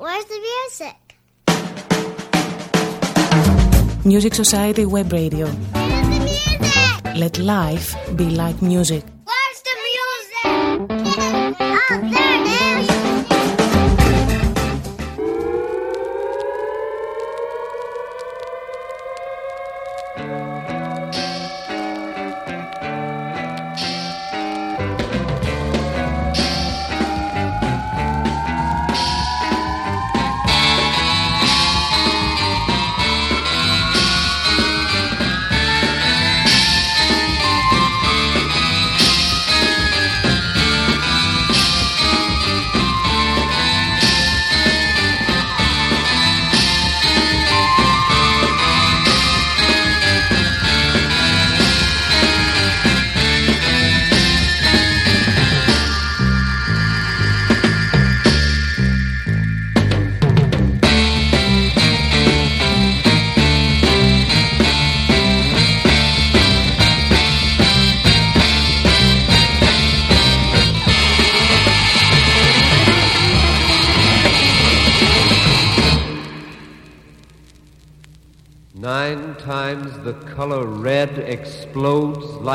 Where's the music? Music Society Web Radio. Where's the music? Let life be like music.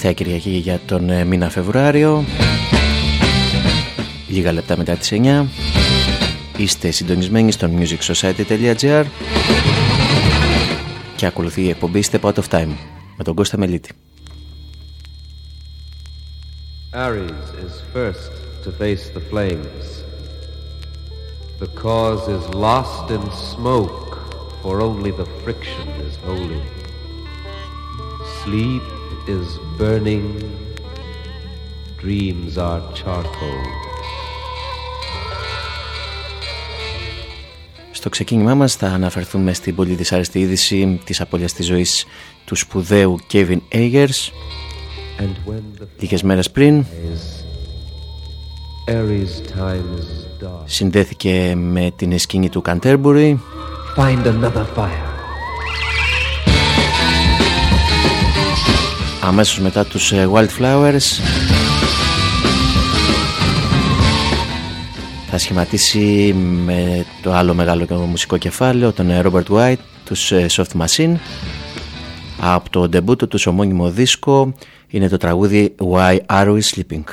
Τελευταία Κυριακή για τον ε, μήνα Φεβρουάριο Λίγα λεπτά μετά τις 9 Είστε συντονισμένοι στο musicsociety.gr Και ακολουθεί η εκπομπή Step Out of Time Με τον Κώστα Μελίτη Ares is first to face the flames. The cause is lost in smoke, for only the friction is holy. Sleep is burning, dreams are charcoal. Στο ξεκίνημά μας θα αναφερθούμε στην πολύ δυσάρεστη είδηση της απώλειας της ζωής του σπουδαίου Kevin Ayers And when the λίγες μέρες πριν is Ares time is dark. συνδέθηκε με την σκηνή του Canterbury Find another fire. Αμέσως μετά τους ε, Wildflowers. Θα σχηματίσει με το άλλο μεγάλο μουσικό κεφάλαιο τον ε, Robert White τους ε, Soft Machine. Από το ντεμπούτο τους ομώνυμο δίσκο είναι το τραγούδι Why Are We Sleeping;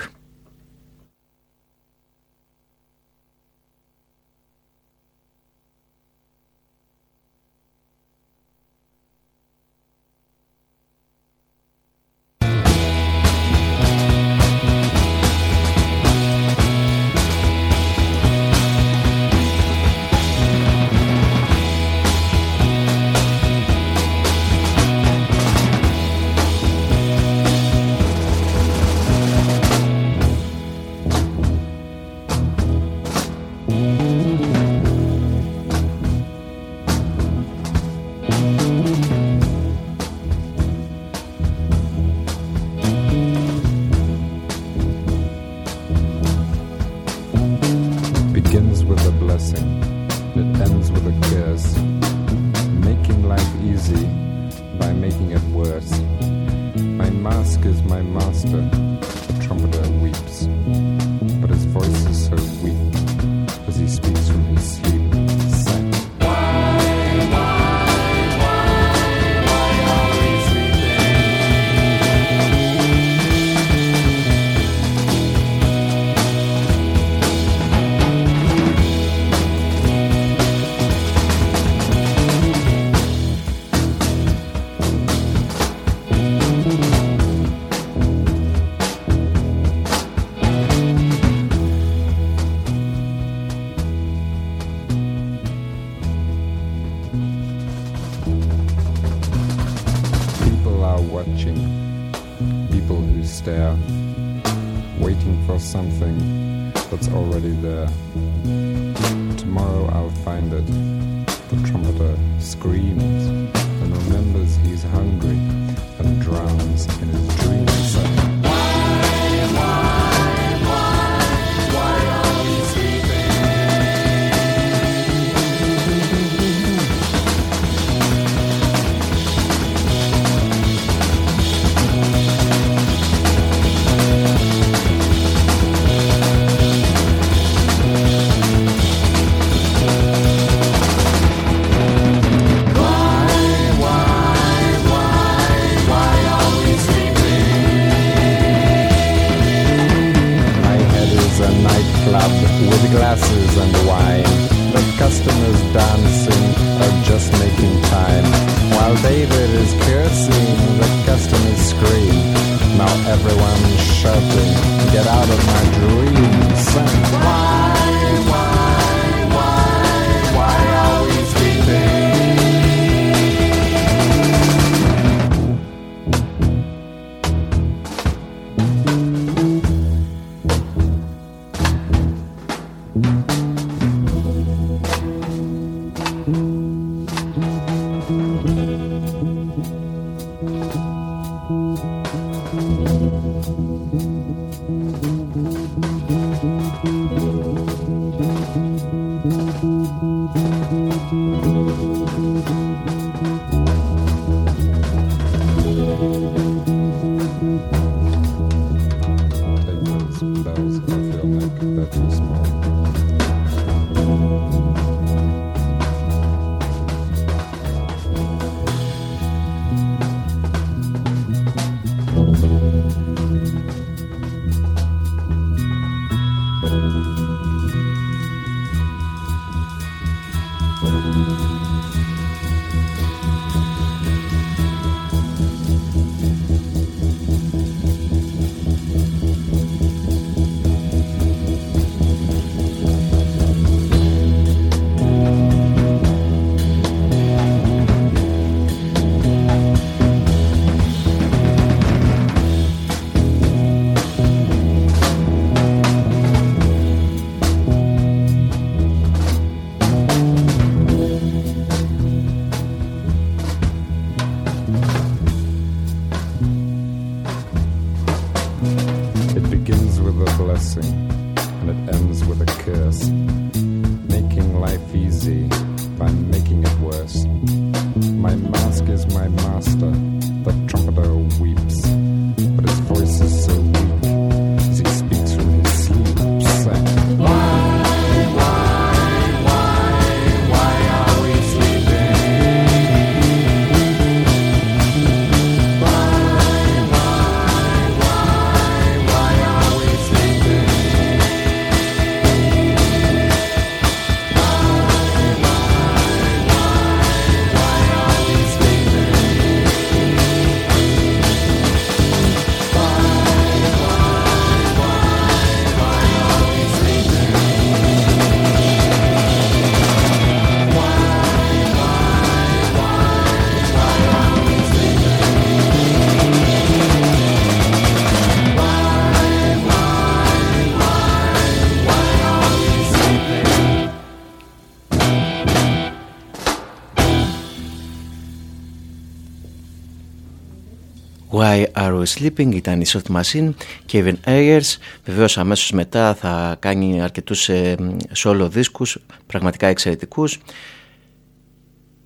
Sleeping ήταν η Soft Machine. Kevin Ayers βεβαίως αμέσως μετά θα κάνει αρκετούς ε, solo δίσκους πραγματικά εξαιρετικούς.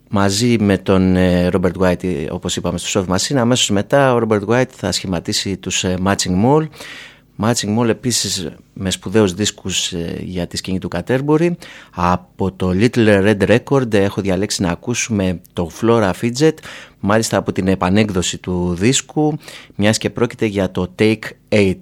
Μαζί με τον ε, Robert White ε, όπως είπαμε στο Soft Machine. Αμέσως μετά ο Robert White θα σχηματίσει τους ε, Matching Mall Matching Mall επίσης με σπουδαίους δίσκους ε, για τη σκηνή του Κατέρμπορη. Από το Little Red Record έχω διαλέξει να ακούσουμε το Flora Fidget μάλιστα από την επανέκδοση του δίσκου μιας και πρόκειται για το Take 8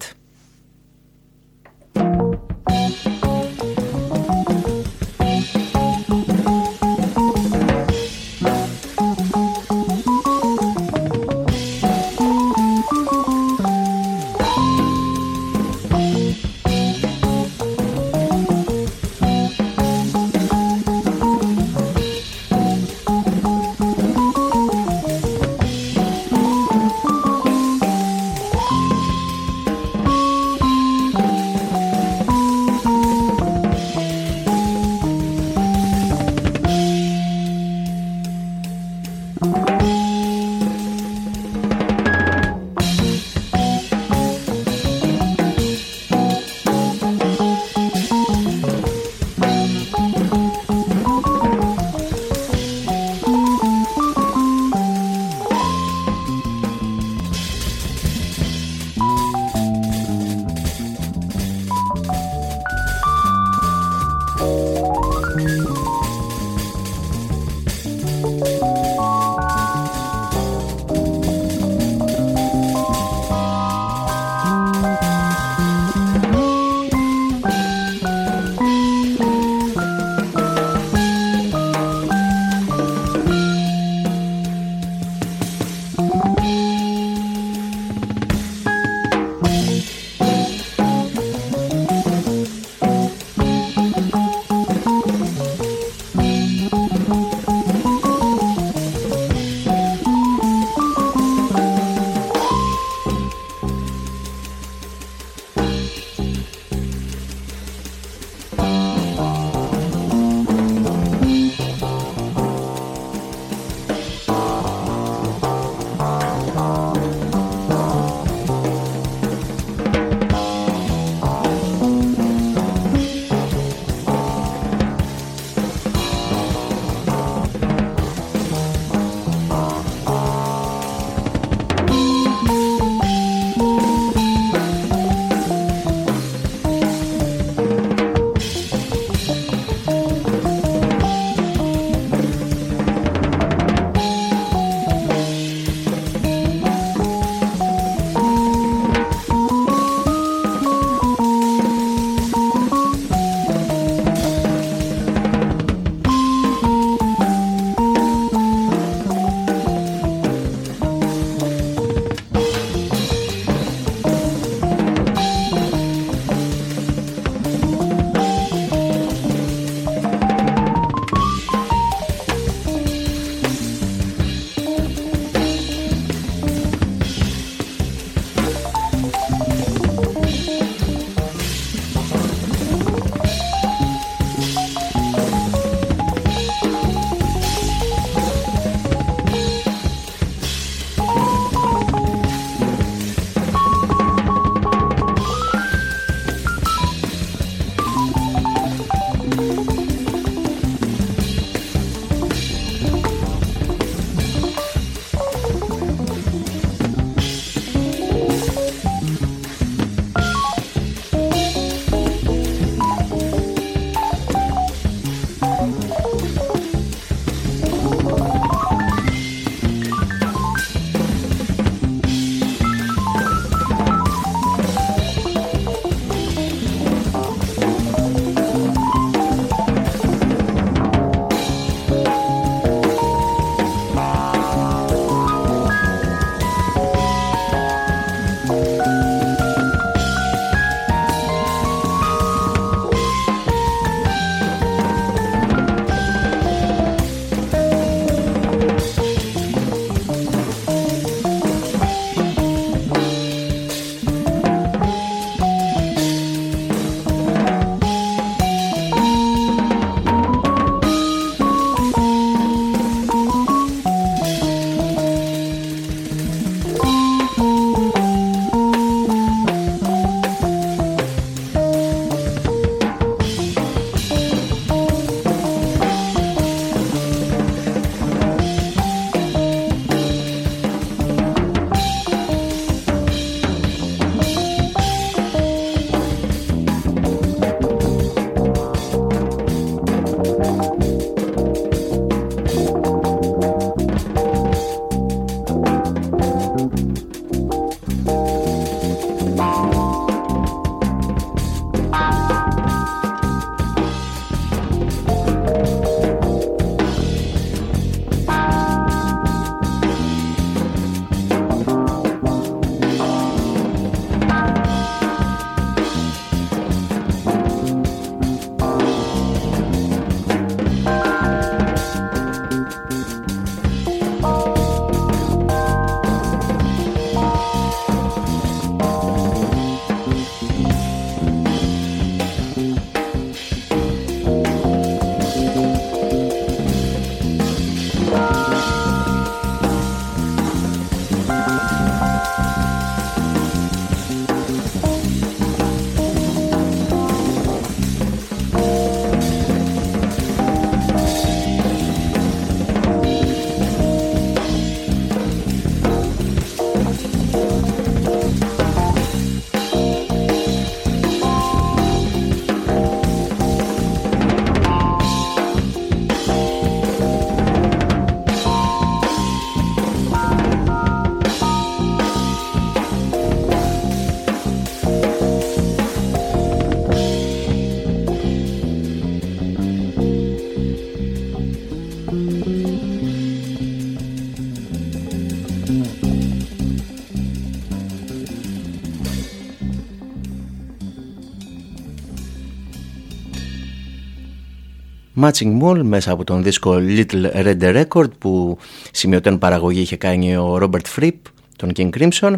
Matching Mall μέσα από τον δίσκο Little Red Record που σημειωτέν παραγωγή είχε κάνει ο Robert Fripp, τον King Crimson.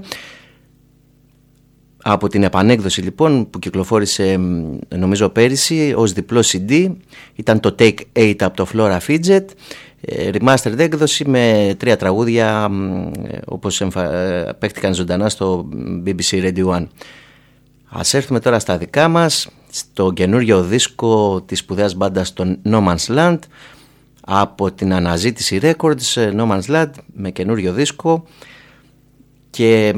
Από την επανέκδοση λοιπόν που κυκλοφόρησε νομίζω πέρυσι ως διπλό CD ήταν το Take 8 από το Flora Fidget ε, remastered έκδοση με τρία τραγούδια όπως εμφα... Ε, παίχτηκαν ζωντανά στο BBC Radio 1. Ας έρθουμε τώρα στα δικά μας, στο καινούριο δίσκο της σπουδαίας μπάντας των No Man's Land από την αναζήτηση Records ε, No Man's Land με καινούριο δίσκο. Και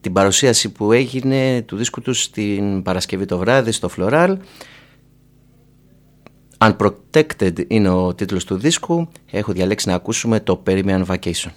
την παρουσίαση που έγινε του δίσκου τους στην Παρασκευή το βράδυ στο Floral. Unprotected είναι ο τίτλος του δίσκου. Έχω διαλέξει να ακούσουμε το Perimian Vacation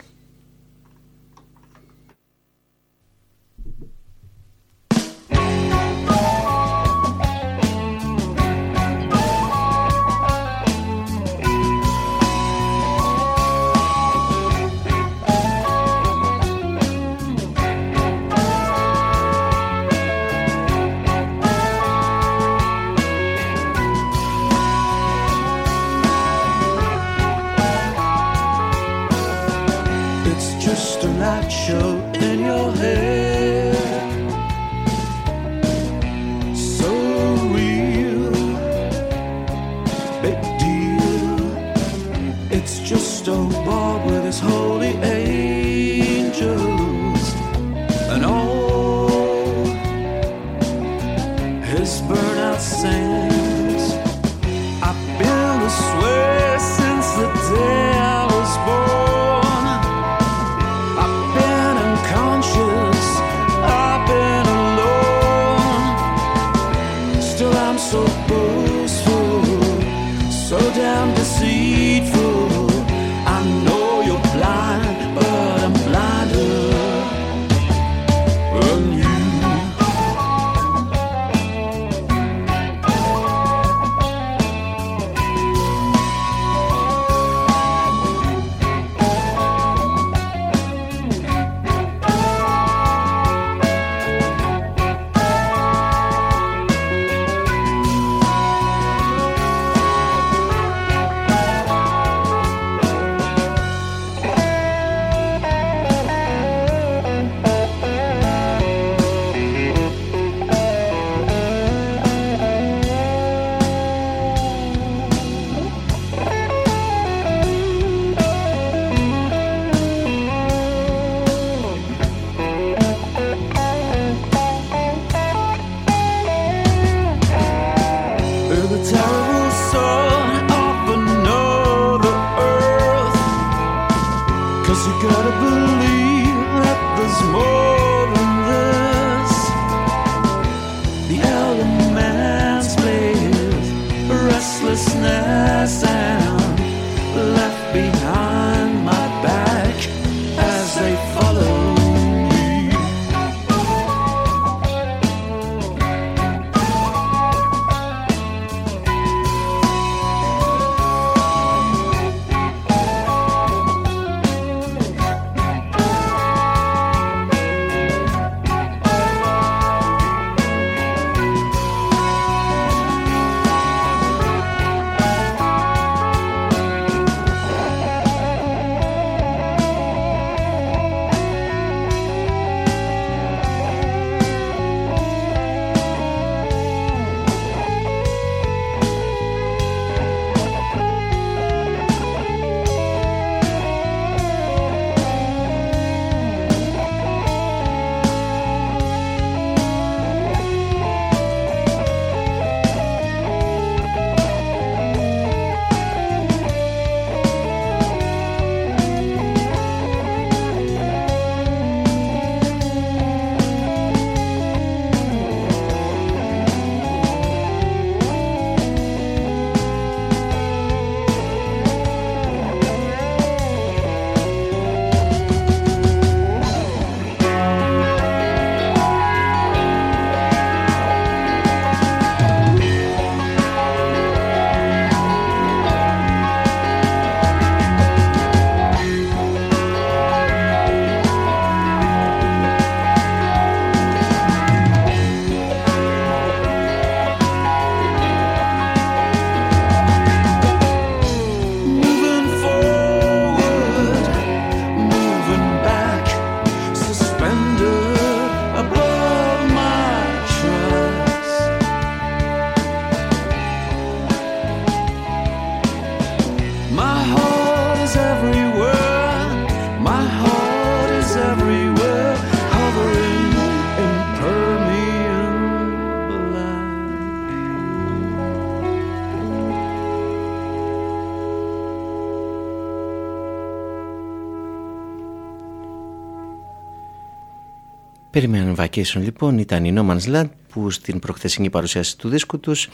Περιμένουν Vacation λοιπόν. Ήταν η No Man's Land που στην προχθεσινή παρουσίαση του δίσκου τους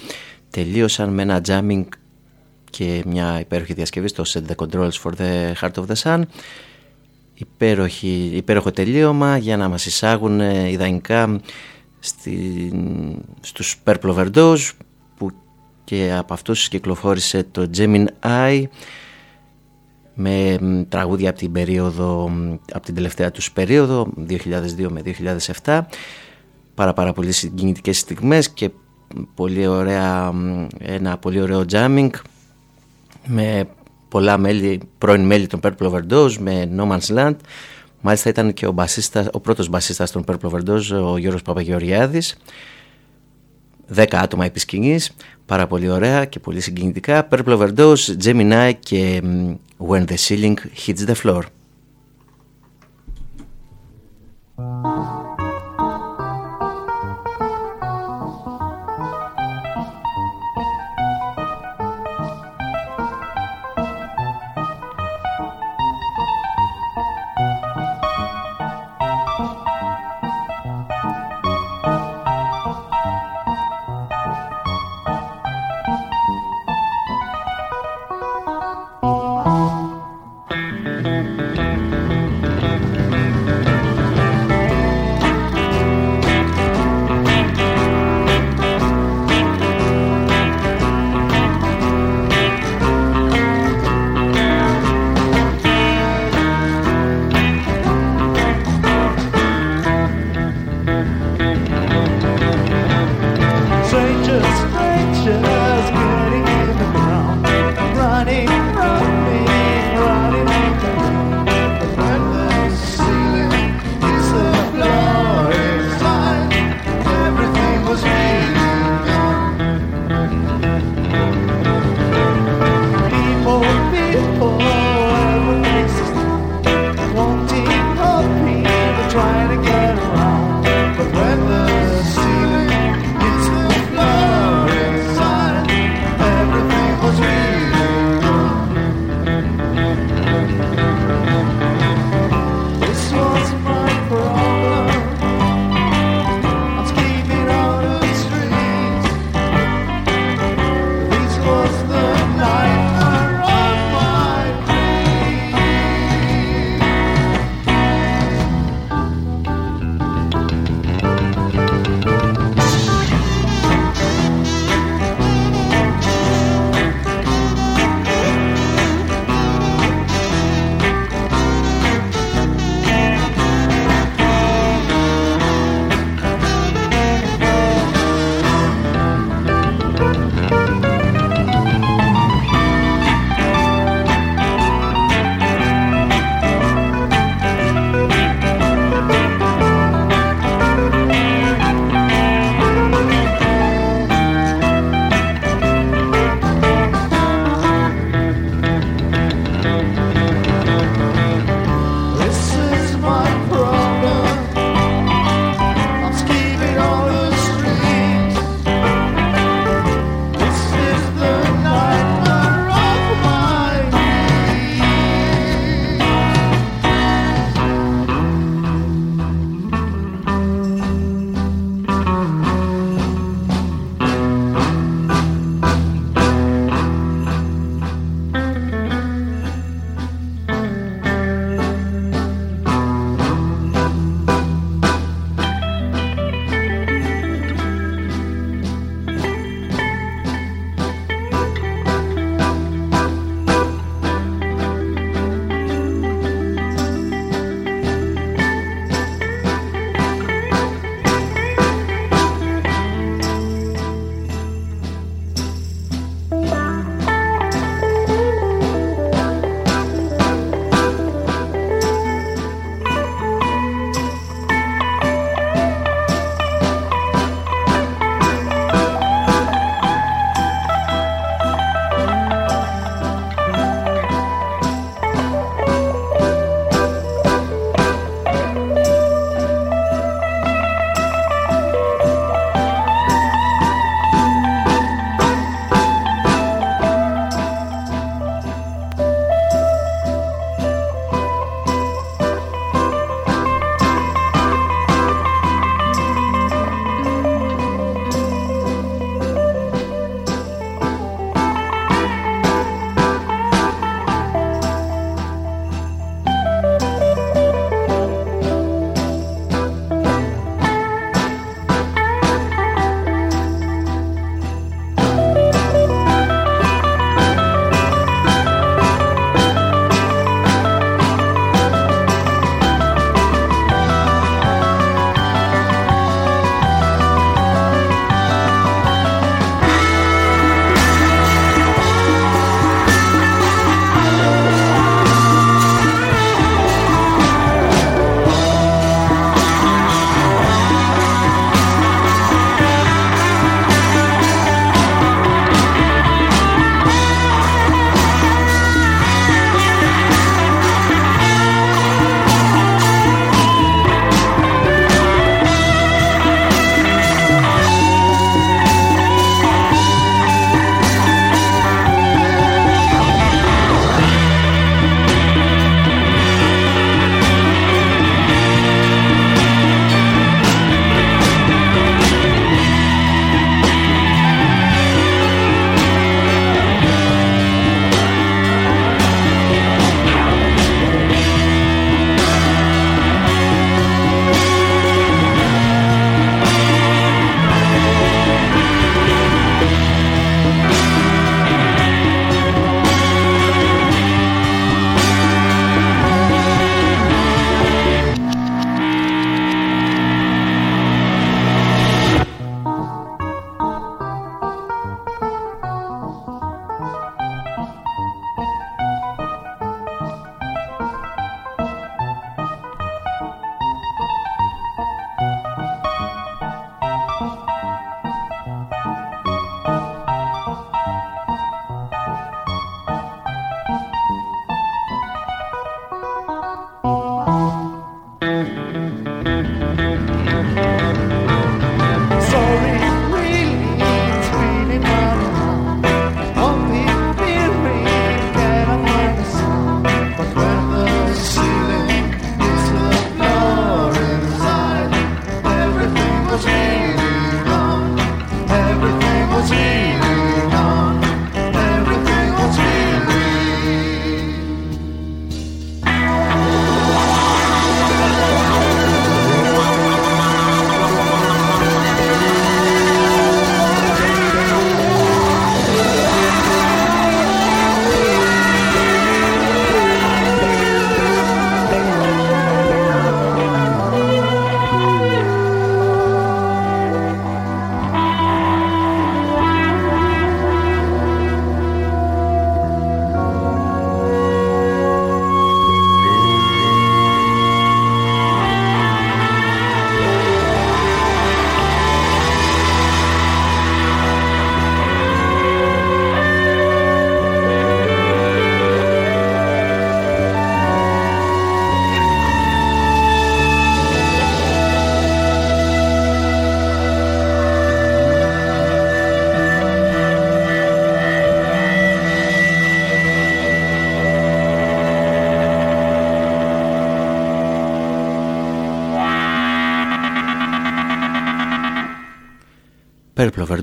τελείωσαν με ένα jamming και μια υπέροχη διασκευή στο Set the Controls for the Heart of the Sun. Υπέροχη, υπέροχο τελείωμα για να μας εισάγουν ε, ιδανικά στην, στους Purple Overdose που και από αυτούς κυκλοφόρησε το Gemini Eye με τραγούδια από την, περίοδο, από την τελευταία τους περίοδο 2002 με 2007 πάρα πάρα πολύ συγκινητικές στιγμές και πολύ ωραία, ένα πολύ ωραίο jamming με πολλά μέλη, πρώην μέλη των Purple Overdose με No Man's Land. Μάλιστα ήταν και ο, μπασίστας, ο πρώτος μπασίστας των Purple Overdose ο Γιώργος Παπαγεωριάδης Δέκα άτομα επί σκηνής, πάρα πολύ ωραία και πολύ συγκινητικά. Purple Overdose, Gemini και When the Ceiling Hits the Floor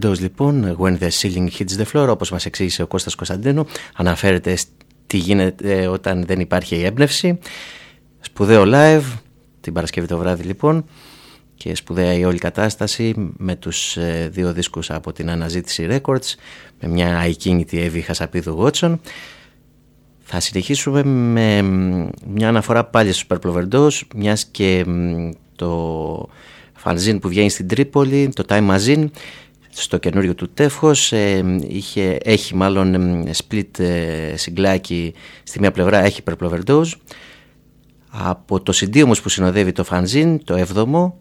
Purple Overdose λοιπόν, When the Ceiling Hits the Floor, όπως μας εξήγησε ο Κώστας Κωνσταντίνου, αναφέρεται τι γίνεται όταν δεν υπάρχει η έμπνευση. Σπουδαίο live, την Παρασκευή το βράδυ λοιπόν, και σπουδαία η όλη κατάσταση με τους ε, δύο δίσκους από την Αναζήτηση Records, με μια αϊκίνητη Εύη Χασαπίδου Γότσον. Θα συνεχίσουμε με μια αναφορά πάλι στους Purple Overdose, μιας και το φανζίν που βγαίνει στην Τρίπολη, το Time Magazine, στο καινούριο του τεύχος ε, είχε, έχει μάλλον split ε, συγκλάκι στη μία πλευρά έχει Purple Overdose από το CD όμως που συνοδεύει το φανζίν το 7ο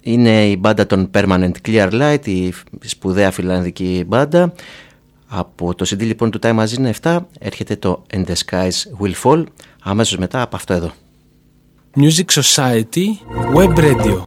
είναι η μπάντα των Permanent Clear Light η σπουδαία φιλανδική μπάντα. Από το CD λοιπόν του Time Magazine 7 έρχεται το And the Skies Will Fall αμέσως μετά από αυτό εδώ. Music Society Web Radio.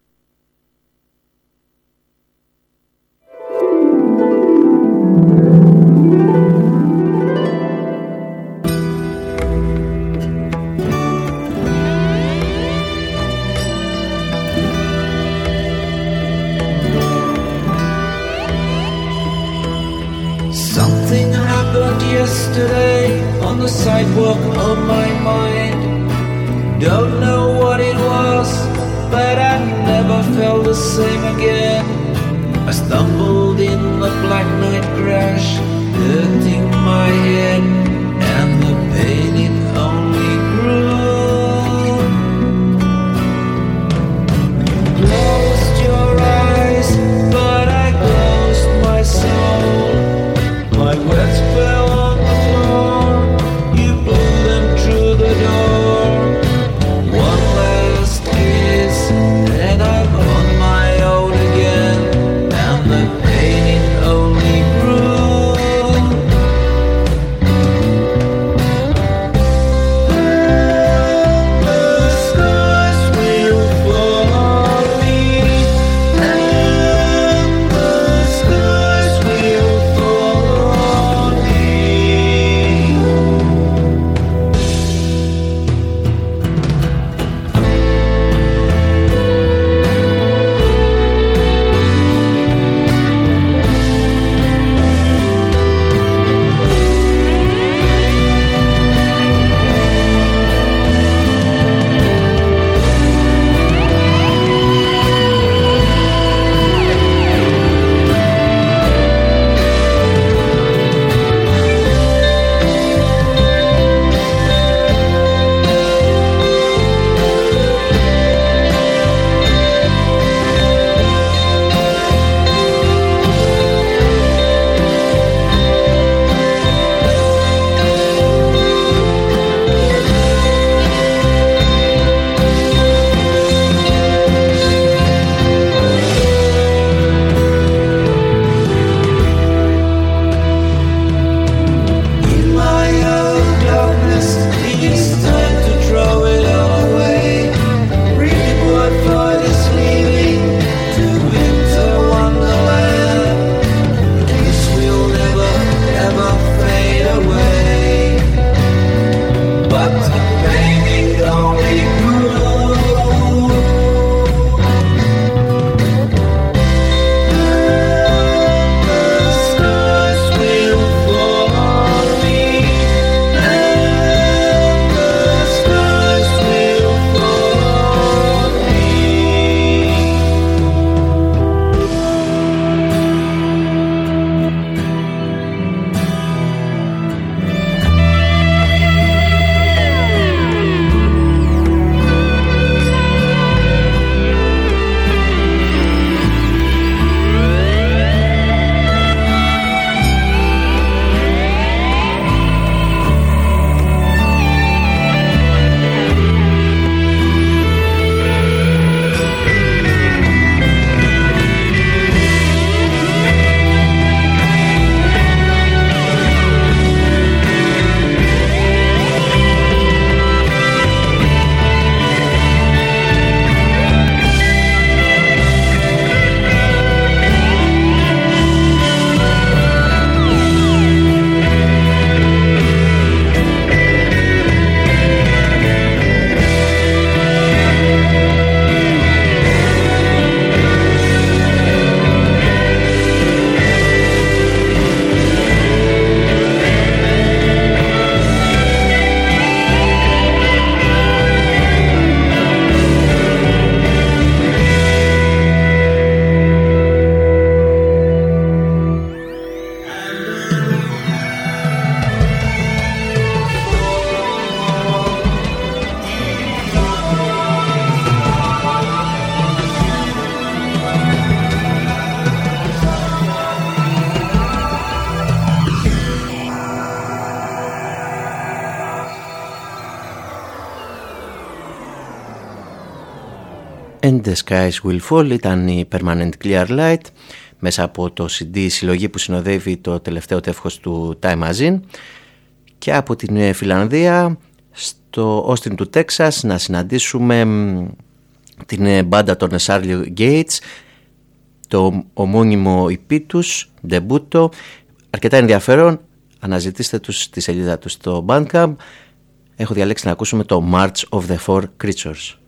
The skies will fall ήταν η Permanent Clear Light μέσα από το CD συλλογή που συνοδεύει το τελευταίο τεύχος του Time Magazine. Και από την ε, Φιλανδία στο Austin του Τέξας να συναντήσουμε την ε, μπάντα των Charlie Gates το ομώνυμο EP τους, Debuto. Αρκετά ενδιαφέρον. Αναζητήστε τους στη σελίδα τους στο Bandcamp. Έχω διαλέξει να ακούσουμε το March of the Four Creatures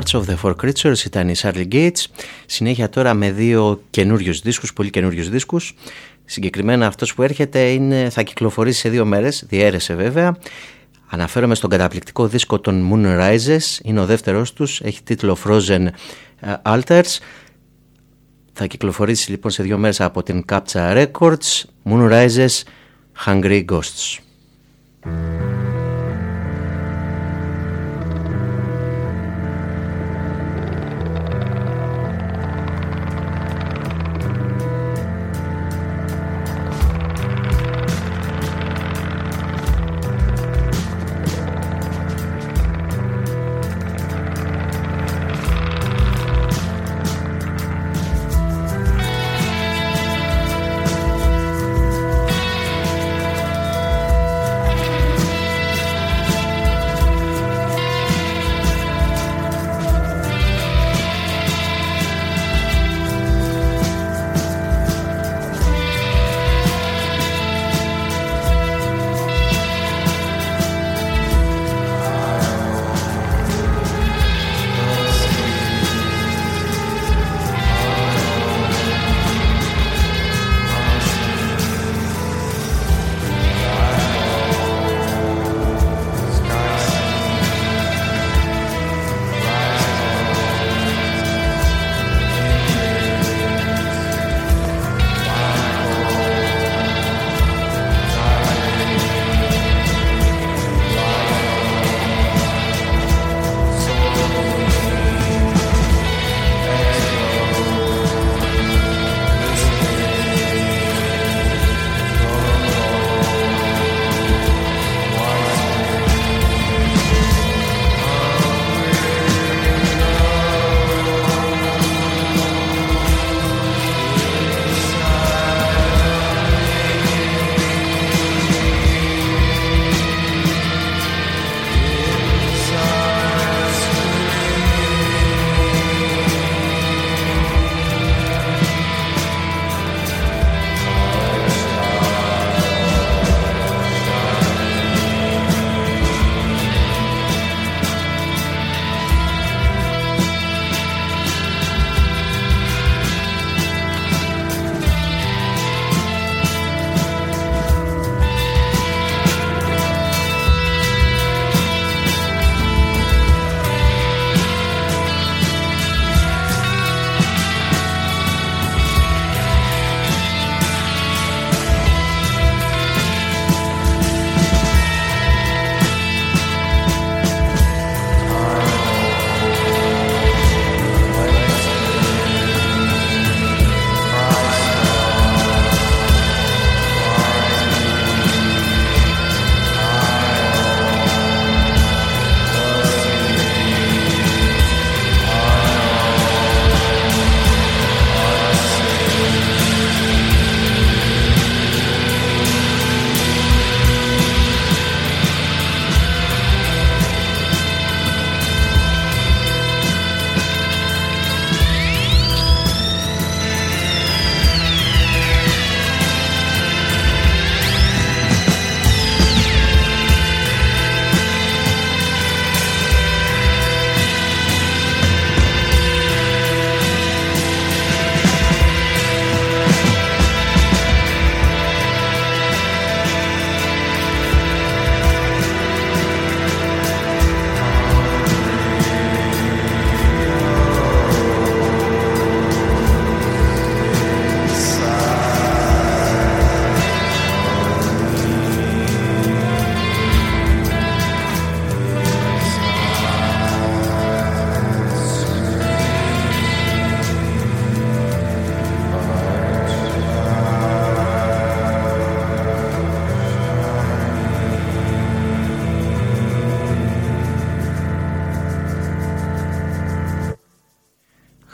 March of the Four Creatures ήταν η Charlie Gates. Συνέχεια τώρα με δύο καινούριους δίσκους, πολύ καινούριους δίσκους. Συγκεκριμένα αυτός που έρχεται είναι, θα κυκλοφορήσει σε δύο μέρες, διέρεσε βέβαια. Αναφέρομαι στον καταπληκτικό δίσκο των Moon Rises, είναι ο δεύτερος τους, έχει τίτλο Frozen ε, Alters. Θα κυκλοφορήσει λοιπόν σε δύο μέρες από την Captcha Records, Moon Rises, Hungry Ghosts.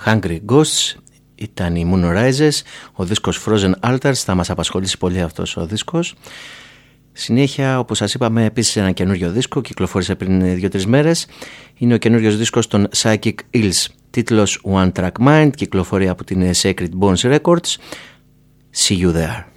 Hungry Ghosts ήταν οι Moon ο δίσκος Frozen Altars, θα μας απασχολήσει πολύ αυτός ο δίσκος. Συνέχεια, όπως σας είπαμε, επίσης ένα καινούριο δίσκο, κυκλοφόρησε πριν 2-3 μέρες. Είναι ο καινούριος δίσκος των Psychic Hills, τίτλος One Track Mind, κυκλοφορεί από την Sacred Bones Records. See you there.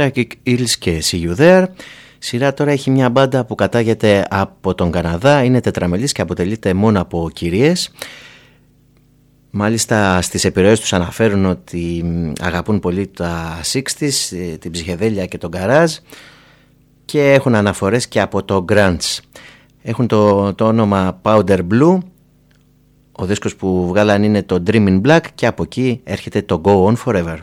Psychic Hills και See You There. Σειρά τώρα έχει μια μπάντα που κατάγεται από τον Καναδά, είναι τετραμελής και αποτελείται μόνο από κυρίες. Μάλιστα στις επιρροές τους αναφέρουν ότι αγαπούν πολύ τα 60's, ε, την ψυχεδέλεια και τον καράζ και έχουν αναφορές και από το grunge. Έχουν το, το όνομα Powder Blue, ο δίσκος που βγάλαν είναι το Dream in Black και από εκεί έρχεται το Go On Forever.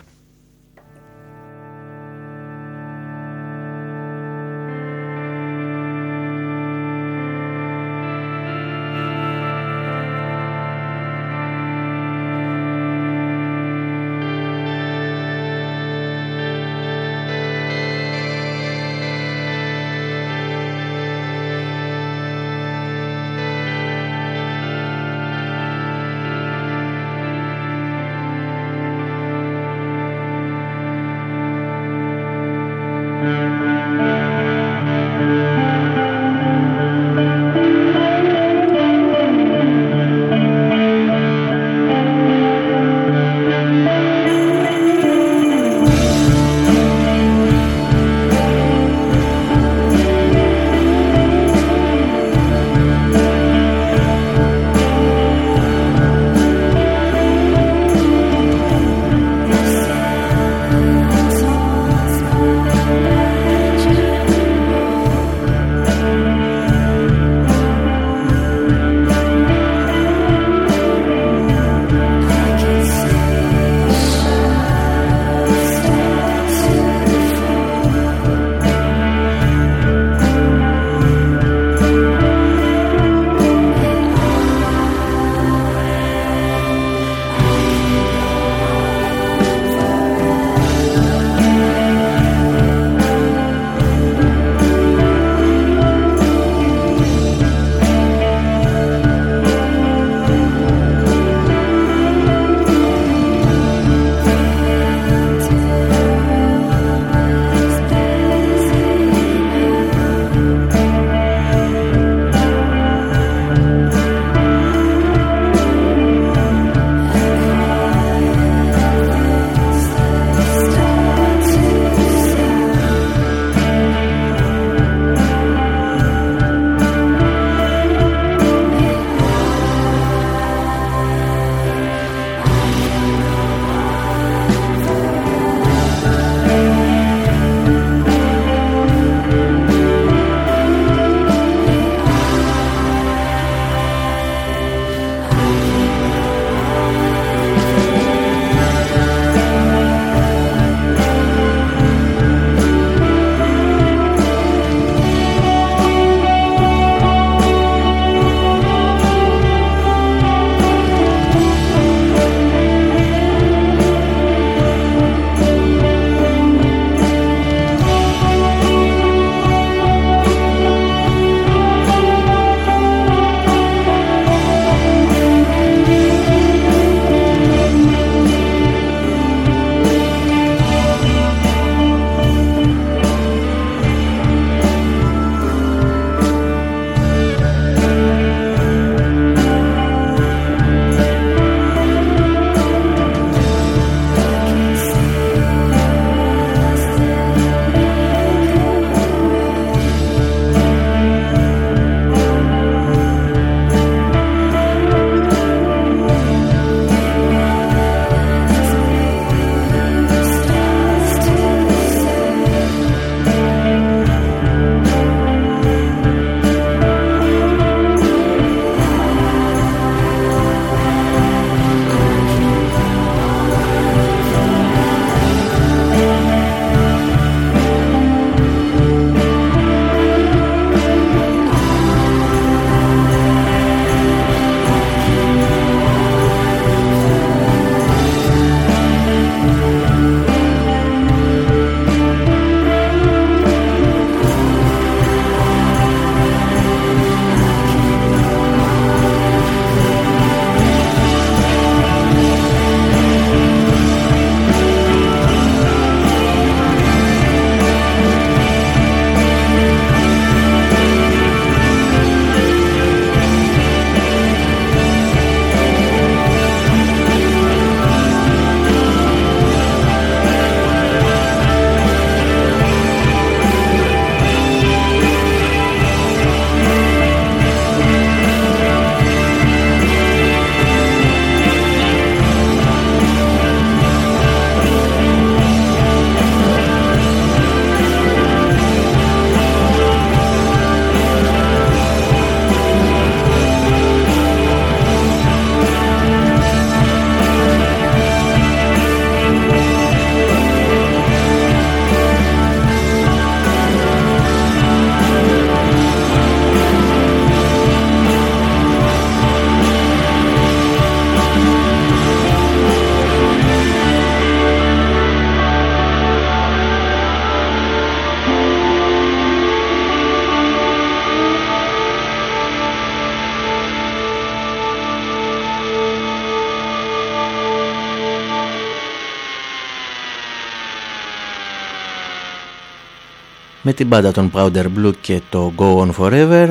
Με την μπάντα των Powder Blue και το Go On Forever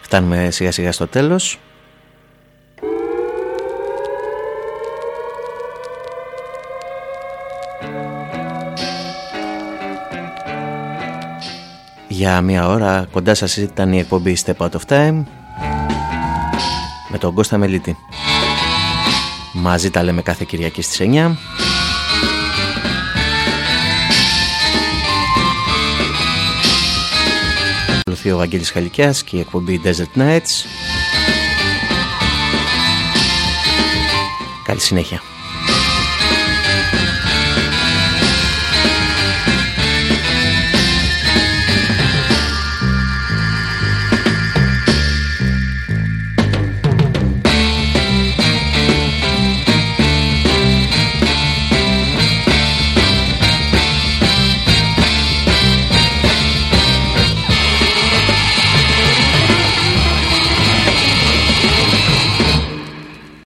φτάνουμε σιγά σιγά στο τέλος Για μία ώρα κοντά σας ήταν η εκπομπή Step Out of Time με τον Κώστα Μελίτη. Μαζί τα λέμε κάθε Κυριακή στις 9. Ακολουθεί ο Βαγγέλης Χαλικιάς και η εκπομπή Desert Nights. Καλή συνέχεια.